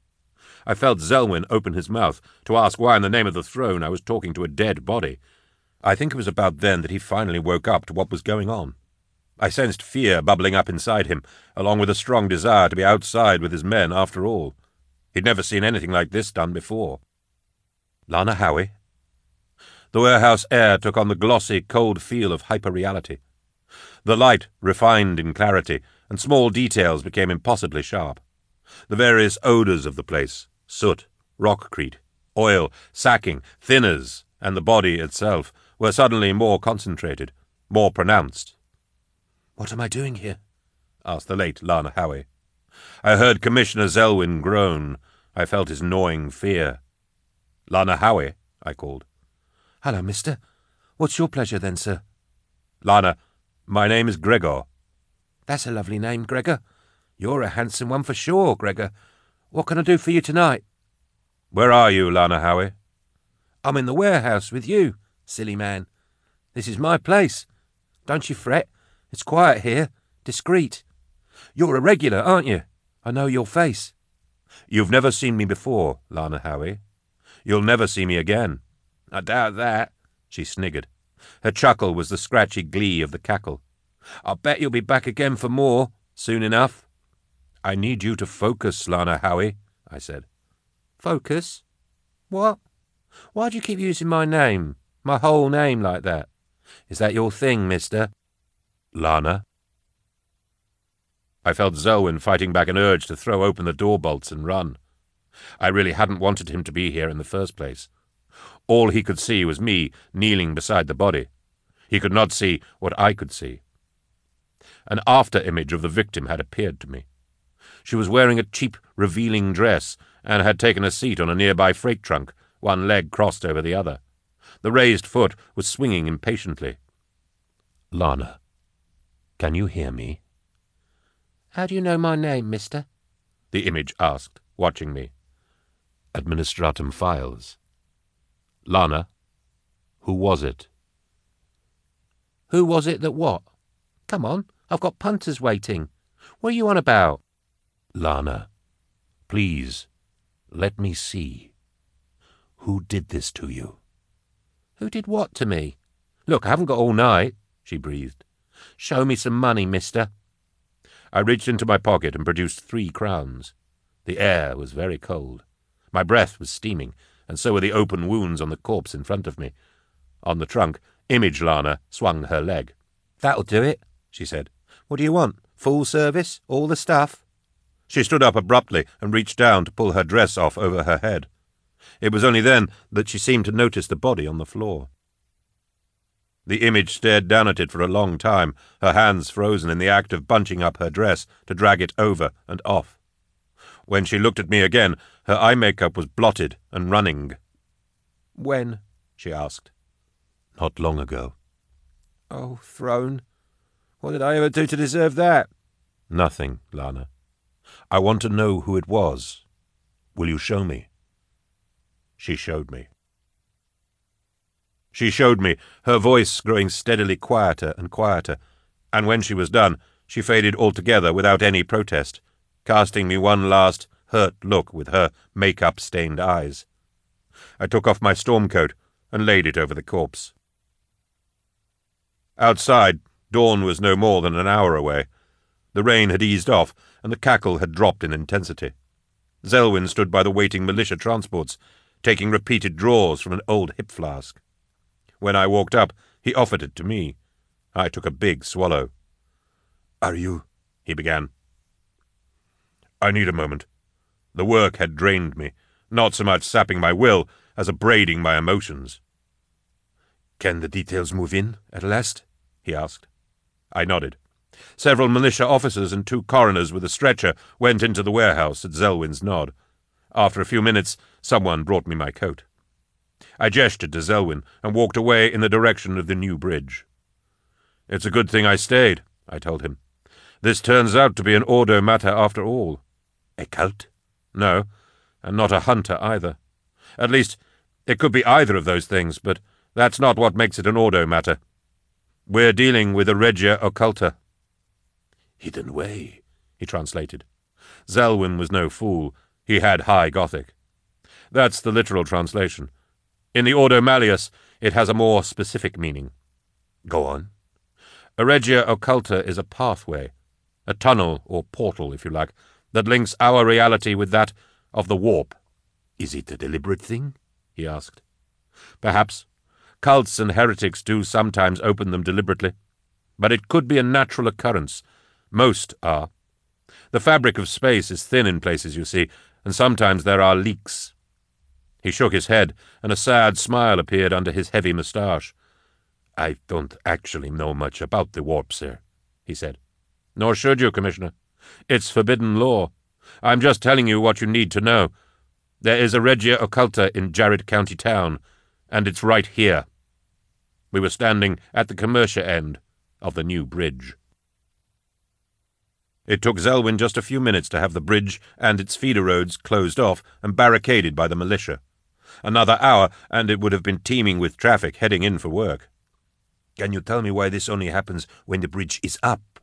I felt Zelwyn open his mouth to ask why in the name of the throne I was talking to a dead body. I think it was about then that he finally woke up to what was going on. I sensed fear bubbling up inside him, along with a strong desire to be outside with his men after all. He'd never seen anything like this done before. Lana Howie? The warehouse air took on the glossy, cold feel of hyperreality. The light refined in clarity, and small details became impossibly sharp. The various odours of the place soot, rockcrete, oil, sacking, thinners, and the body itself were suddenly more concentrated, more pronounced. What am I doing here? asked the late Lana Howie. I heard Commissioner Zelwyn groan. I felt his gnawing fear. Lana Howie, I called. Hello, mister. What's your pleasure then, sir? Lana, my name is Gregor. That's a lovely name, Gregor. You're a handsome one for sure, Gregor. What can I do for you tonight? Where are you, Lana Howie? I'm in the warehouse with you, silly man. This is my place. Don't you fret. It's quiet here, discreet. You're a regular, aren't you? I know your face. You've never seen me before, Lana Howie. You'll never see me again. I doubt that, she sniggered. Her chuckle was the scratchy glee of the cackle. I'll bet you'll be back again for more, soon enough. I need you to focus, Lana Howie, I said. Focus? What? Why do you keep using my name, my whole name like that? Is that your thing, mister? Lana? I felt Zelwyn fighting back an urge to throw open the door bolts and run. I really hadn't wanted him to be here in the first place. All he could see was me kneeling beside the body. He could not see what I could see. An after image of the victim had appeared to me. She was wearing a cheap, revealing dress and had taken a seat on a nearby freight trunk, one leg crossed over the other. The raised foot was swinging impatiently. Lana, can you hear me? How do you know my name, mister? The image asked, watching me. Administratum files. Lana, who was it? Who was it that what? Come on, I've got punters waiting. What are you on about? Lana, please, let me see. Who did this to you? Who did what to me? Look, I haven't got all night, she breathed. Show me some money, mister. I reached into my pocket and produced three crowns. The air was very cold. My breath was steaming, and so were the open wounds on the corpse in front of me. On the trunk, Image Lana swung her leg. That'll do it, she said. What do you want? Full service? All the stuff? She stood up abruptly and reached down to pull her dress off over her head. It was only then that she seemed to notice the body on the floor. The image stared down at it for a long time, her hands frozen in the act of bunching up her dress to drag it over and off. When she looked at me again, her eye makeup was blotted and running. When? she asked. Not long ago. Oh, throne. What did I ever do to deserve that? Nothing, Lana. I want to know who it was. Will you show me? She showed me. She showed me, her voice growing steadily quieter and quieter, and when she was done, she faded altogether without any protest, casting me one last hurt look with her make-up stained eyes. I took off my storm coat, and laid it over the corpse. Outside, dawn was no more than an hour away. The rain had eased off, and the cackle had dropped in intensity. Zelwyn stood by the waiting militia transports, taking repeated draws from an old hip flask. When I walked up, he offered it to me. I took a big swallow. Are you? he began. I need a moment. The work had drained me, not so much sapping my will as abrading my emotions. Can the details move in at last? he asked. I nodded. Several militia officers and two coroners with a stretcher went into the warehouse at Zelwyn's nod. After a few minutes, someone brought me my coat. I gestured to Zelwyn and walked away in the direction of the new bridge. It's a good thing I stayed, I told him. This turns out to be an Ordo matter after all. A cult? No, and not a hunter either. At least, it could be either of those things, but that's not what makes it an Ordo matter. We're dealing with a Regia Occulta. Hidden way, he translated. Zelwyn was no fool. He had high Gothic. That's the literal translation. In the Ordo Malleus, it has a more specific meaning. Go on. A Regia Occulta is a pathway, a tunnel or portal, if you like, that links our reality with that of the warp. Is it a deliberate thing? he asked. Perhaps. Cults and heretics do sometimes open them deliberately. But it could be a natural occurrence. Most are. The fabric of space is thin in places, you see, and sometimes there are leaks. He shook his head, and a sad smile appeared under his heavy moustache. I don't actually know much about the warp, sir, he said. Nor should you, Commissioner. It's forbidden law. I'm just telling you what you need to know. There is a Regia Occulta in Jarrett County Town, and it's right here. We were standing at the commercia end of the new bridge. It took Zelwyn just a few minutes to have the bridge and its feeder roads closed off and barricaded by the militia. Another hour, and it would have been teeming with traffic heading in for work. Can you tell me why this only happens when the bridge is up?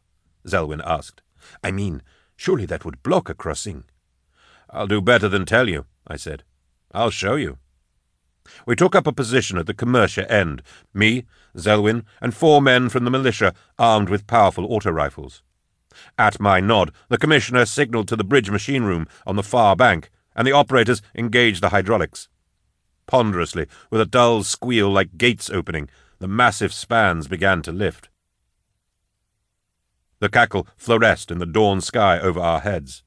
Zelwyn asked. I mean, surely that would block a crossing. I'll do better than tell you, I said. I'll show you. We took up a position at the commercia end, me, Zelwyn, and four men from the militia armed with powerful auto rifles. At my nod, the commissioner signalled to the bridge machine room on the far bank, and the operators engaged the hydraulics. Ponderously, with a dull squeal like gates opening, the massive spans began to lift. The cackle fluoresced in the dawn sky over our heads.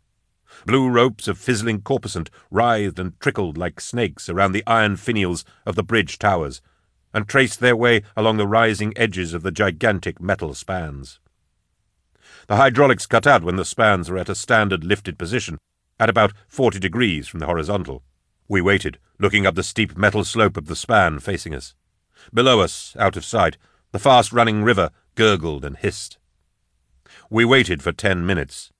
Blue ropes of fizzling corposant writhed and trickled like snakes around the iron finials of the bridge towers, and traced their way along the rising edges of the gigantic metal spans. The hydraulics cut out when the spans were at a standard lifted position, at about forty degrees from the horizontal. We waited, looking up the steep metal slope of the span facing us. Below us, out of sight, the fast-running river gurgled and hissed. We waited for ten minutes.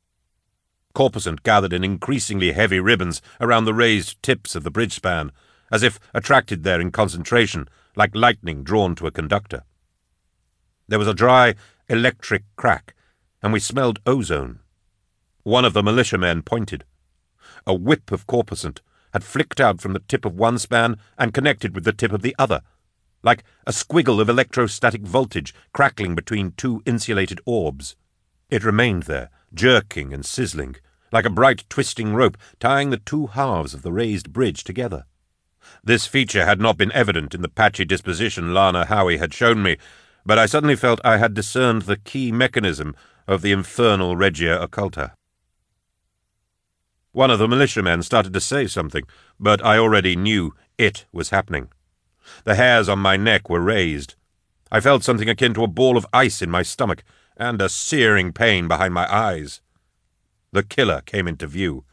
Corposant gathered in increasingly heavy ribbons around the raised tips of the bridge span, as if attracted there in concentration, like lightning drawn to a conductor. There was a dry, electric crack, and we smelled ozone. One of the militiamen pointed. A whip of corposant had flicked out from the tip of one span and connected with the tip of the other, like a squiggle of electrostatic voltage crackling between two insulated orbs. It remained there, jerking and sizzling, like a bright twisting rope tying the two halves of the raised bridge together. This feature had not been evident in the patchy disposition Lana Howie had shown me, but I suddenly felt I had discerned the key mechanism of the infernal Regia Occulta. One of the militiamen started to say something, but I already knew it was happening. The hairs on my neck were raised. I felt something akin to a ball of ice in my stomach, and a searing pain behind my eyes. The killer came into view.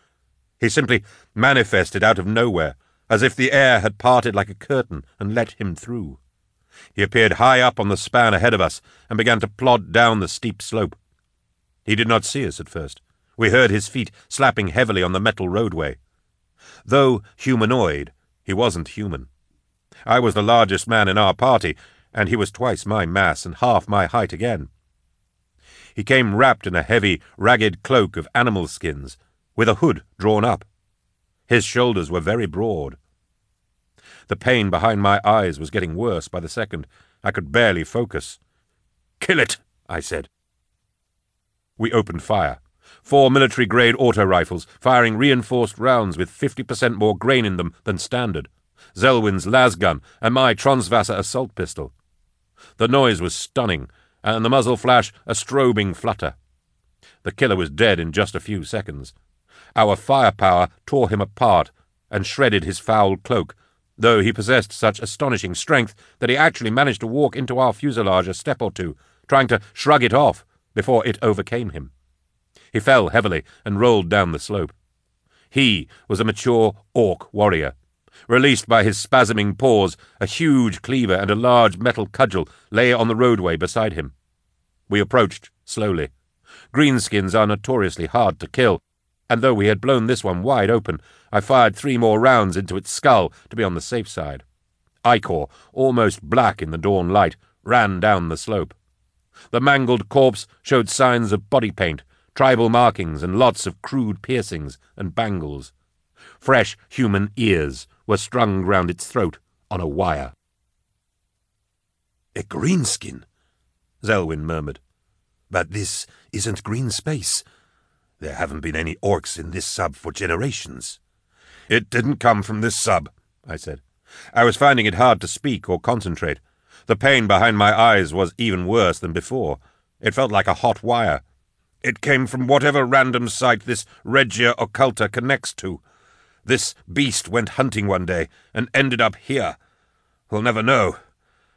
He simply manifested out of nowhere, as if the air had parted like a curtain and let him through. He appeared high up on the span ahead of us and began to plod down the steep slope. He did not see us at first. We heard his feet slapping heavily on the metal roadway. Though humanoid, he wasn't human. I was the largest man in our party, and he was twice my mass and half my height again. He came wrapped in a heavy, ragged cloak of animal skins, with a hood drawn up. His shoulders were very broad. The pain behind my eyes was getting worse by the second. I could barely focus. Kill it, I said. We opened fire. Four military grade auto rifles, firing reinforced rounds with 50% more grain in them than standard. Zelwyn's lasgun, and my Transwasser assault pistol. The noise was stunning, and the muzzle flash a strobing flutter. The killer was dead in just a few seconds. Our firepower tore him apart and shredded his foul cloak, though he possessed such astonishing strength that he actually managed to walk into our fuselage a step or two, trying to shrug it off before it overcame him. He fell heavily and rolled down the slope. He was a mature orc warrior. Released by his spasming paws, a huge cleaver and a large metal cudgel lay on the roadway beside him. We approached slowly. Greenskins are notoriously hard to kill, and though we had blown this one wide open, I fired three more rounds into its skull to be on the safe side. Ichor, almost black in the dawn light, ran down the slope. The mangled corpse showed signs of body paint, tribal markings, and lots of crude piercings and bangles. Fresh human ears were strung round its throat on a wire. A greenskin, Zelwyn murmured. But this isn't green space. There haven't been any orcs in this sub for generations. It didn't come from this sub, I said. I was finding it hard to speak or concentrate. The pain behind my eyes was even worse than before. It felt like a hot wire. It came from whatever random site this Regia Occulta connects to. This beast went hunting one day and ended up here. We'll never know.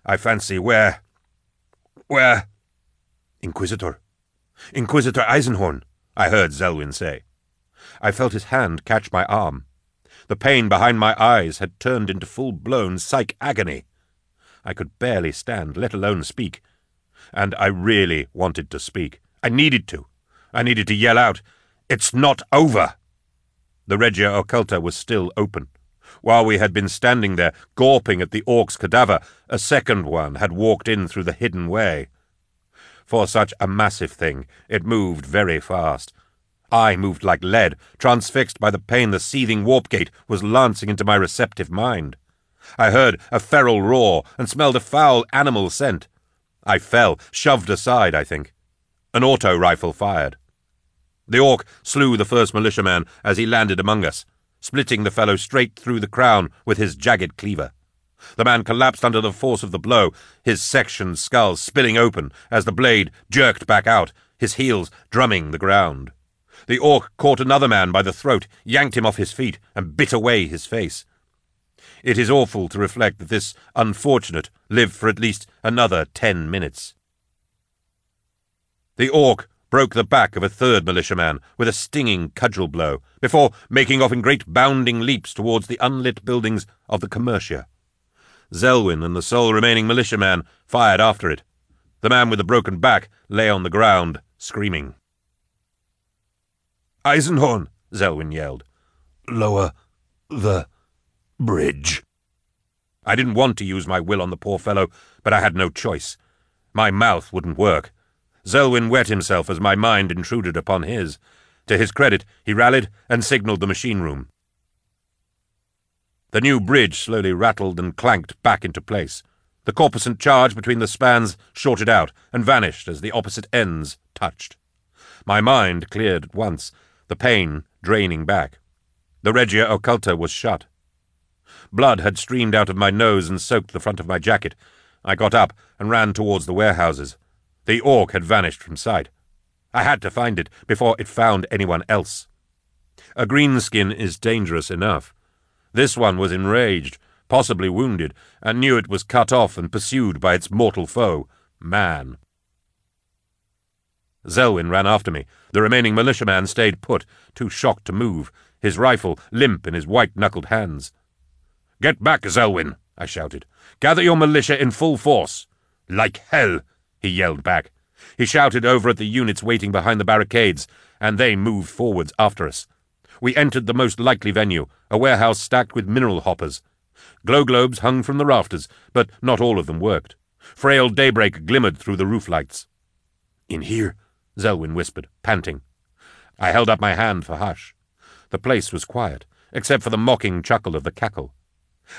I fancy where. Where? Inquisitor. Inquisitor Eisenhorn, I heard Zelwyn say. I felt his hand catch my arm. The pain behind my eyes had turned into full blown psych agony. I could barely stand, let alone speak. And I really wanted to speak. I needed to. I needed to yell out, It's not over! The Regia Occulta was still open. While we had been standing there, gawping at the orc's cadaver, a second one had walked in through the hidden way. For such a massive thing, it moved very fast. I moved like lead, transfixed by the pain the seething warp gate was lancing into my receptive mind. I heard a feral roar and smelled a foul animal scent. I fell, shoved aside, I think. An auto rifle fired. The orc slew the first militiaman as he landed among us, splitting the fellow straight through the crown with his jagged cleaver. The man collapsed under the force of the blow, his sectioned skull spilling open as the blade jerked back out, his heels drumming the ground. The orc caught another man by the throat, yanked him off his feet, and bit away his face. It is awful to reflect that this unfortunate lived for at least another ten minutes. The orc broke the back of a third militiaman with a stinging cudgel blow, before making off in great bounding leaps towards the unlit buildings of the Commercia. Zelwyn and the sole remaining militiaman fired after it. The man with the broken back lay on the ground, screaming. Eisenhorn, Zelwyn yelled. Lower the bridge. I didn't want to use my will on the poor fellow, but I had no choice. My mouth wouldn't work. Zelwyn wet himself as my mind intruded upon his. To his credit, he rallied and signalled the machine room. The new bridge slowly rattled and clanked back into place. The corposant charge between the spans shorted out and vanished as the opposite ends touched. My mind cleared at once, the pain draining back. The Regia Occulta was shut. Blood had streamed out of my nose and soaked the front of my jacket. I got up and ran towards the warehouses. The orc had vanished from sight. I had to find it before it found anyone else. A greenskin is dangerous enough. This one was enraged, possibly wounded, and knew it was cut off and pursued by its mortal foe, man. Zelwyn ran after me. The remaining militiaman stayed put, too shocked to move, his rifle limp in his white-knuckled hands. Get back, Zelwyn, I shouted. Gather your militia in full force. Like hell, he yelled back. He shouted over at the units waiting behind the barricades, and they moved forwards after us. We entered the most likely venue, a warehouse stacked with mineral hoppers. Glow globes hung from the rafters, but not all of them worked. Frail daybreak glimmered through the roof lights. In here, Zelwyn whispered, panting. I held up my hand for hush. The place was quiet, except for the mocking chuckle of the cackle.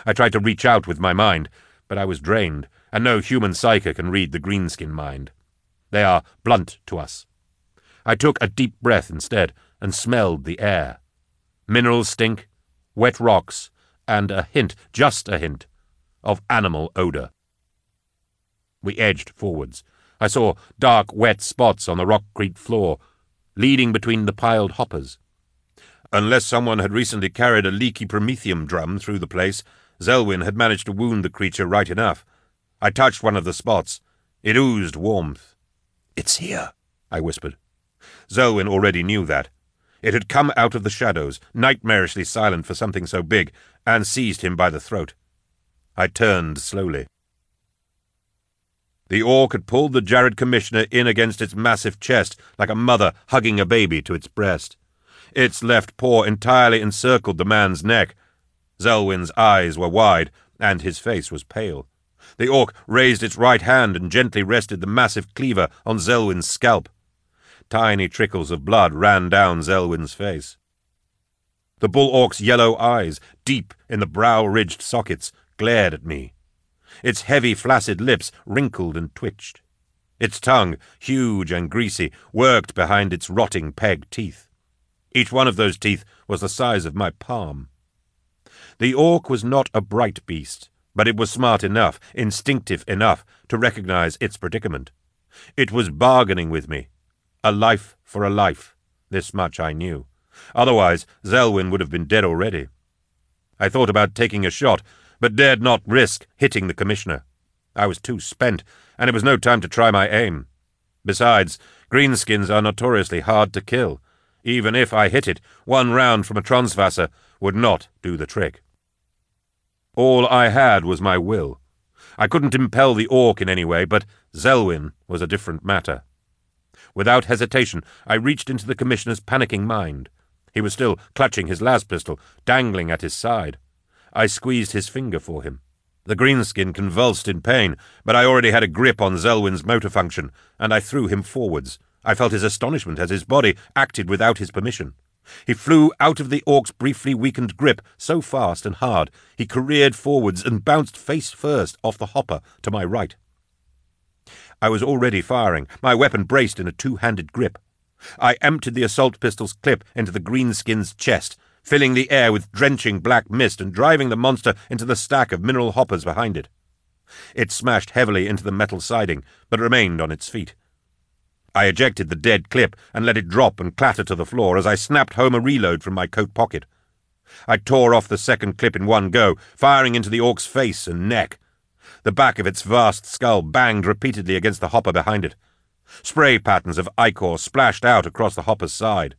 I tried to reach out with my mind, but I was drained, and no human psyche can read the greenskin mind. They are blunt to us. I took a deep breath instead and smelled the air. Mineral stink, wet rocks, and a hint, just a hint, of animal odour. We edged forwards. I saw dark, wet spots on the rockcrete floor, leading between the piled hoppers. Unless someone had recently carried a leaky promethium drum through the place, Zelwyn had managed to wound the creature right enough. I touched one of the spots. It oozed warmth. It's here, I whispered. Zelwyn already knew that. It had come out of the shadows, nightmarishly silent for something so big, and seized him by the throat. I turned slowly. The orc had pulled the Jared Commissioner in against its massive chest, like a mother hugging a baby to its breast. Its left paw entirely encircled the man's neck. Zelwyn's eyes were wide, and his face was pale. The orc raised its right hand and gently rested the massive cleaver on Zelwyn's scalp. Tiny trickles of blood ran down Zelwyn's face. The bull orc's yellow eyes, deep in the brow-ridged sockets, glared at me. Its heavy, flaccid lips wrinkled and twitched. Its tongue, huge and greasy, worked behind its rotting peg teeth. Each one of those teeth was the size of my palm. The orc was not a bright beast, but it was smart enough, instinctive enough, to recognize its predicament. It was bargaining with me. A life for a life. This much I knew. Otherwise, Zelwyn would have been dead already. I thought about taking a shot, but dared not risk hitting the Commissioner. I was too spent, and it was no time to try my aim. Besides, greenskins are notoriously hard to kill. Even if I hit it, one round from a Transwasser would not do the trick. All I had was my will. I couldn't impel the orc in any way, but Zelwyn was a different matter. Without hesitation, I reached into the Commissioner's panicking mind. He was still clutching his las pistol, dangling at his side. I squeezed his finger for him. The greenskin convulsed in pain, but I already had a grip on Zelwyn's motor function, and I threw him forwards. I felt his astonishment as his body acted without his permission. He flew out of the orc's briefly weakened grip so fast and hard, he careered forwards and bounced face first off the hopper to my right. I was already firing, my weapon braced in a two-handed grip. I emptied the assault pistol's clip into the greenskin's chest, filling the air with drenching black mist and driving the monster into the stack of mineral hoppers behind it. It smashed heavily into the metal siding, but remained on its feet. I ejected the dead clip and let it drop and clatter to the floor as I snapped home a reload from my coat pocket. I tore off the second clip in one go, firing into the orc's face and neck. The back of its vast skull banged repeatedly against the hopper behind it. Spray patterns of ichor splashed out across the hopper's side.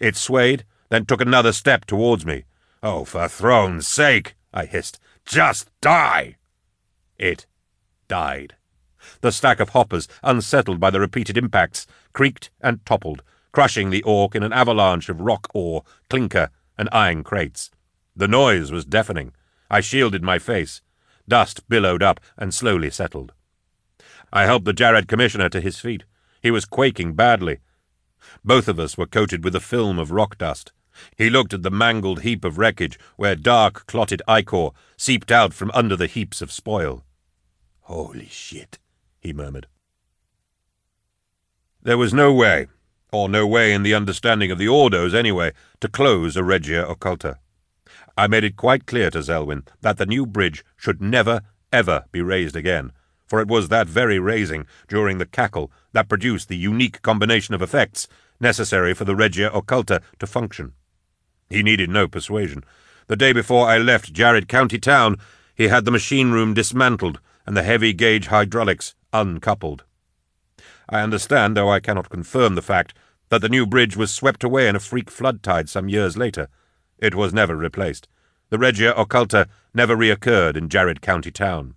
It swayed then took another step towards me. Oh, for throne's sake, I hissed. Just die! It died. The stack of hoppers, unsettled by the repeated impacts, creaked and toppled, crushing the orc in an avalanche of rock ore, clinker, and iron crates. The noise was deafening. I shielded my face. Dust billowed up and slowly settled. I helped the Jared Commissioner to his feet. He was quaking badly. Both of us were coated with a film of rock dust. He looked at the mangled heap of wreckage where dark, clotted ichor seeped out from under the heaps of spoil. Holy shit, he murmured. There was no way, or no way in the understanding of the Ordos anyway, to close a Regia Occulta. I made it quite clear to Zelwyn that the new bridge should never, ever be raised again, for it was that very raising, during the cackle, that produced the unique combination of effects necessary for the Regia Occulta to function. He needed no persuasion. The day before I left Jared County Town, he had the machine room dismantled and the heavy gauge hydraulics uncoupled. I understand, though I cannot confirm the fact, that the new bridge was swept away in a freak flood tide some years later. It was never replaced. The Regia Occulta never reoccurred in Jared County Town.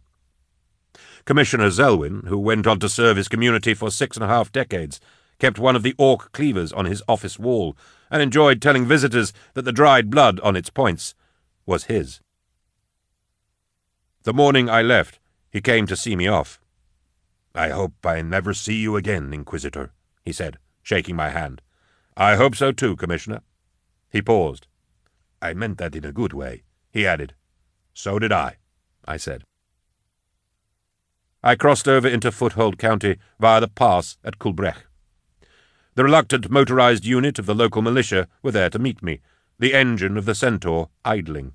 Commissioner Zelwyn, who went on to serve his community for six and a half decades, kept one of the orc cleavers on his office wall, and enjoyed telling visitors that the dried blood on its points was his. The morning I left, he came to see me off. I hope I never see you again, Inquisitor, he said, shaking my hand. I hope so too, Commissioner. He paused. I meant that in a good way, he added. So did I, I said. I crossed over into Foothold County via the pass at Culbrech. The reluctant motorized unit of the local militia were there to meet me, the engine of the Centaur idling.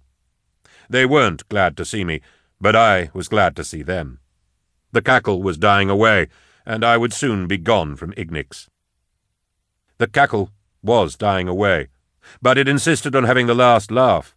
They weren't glad to see me, but I was glad to see them. The cackle was dying away, and I would soon be gone from Ignix. The cackle was dying away, but it insisted on having the last laugh.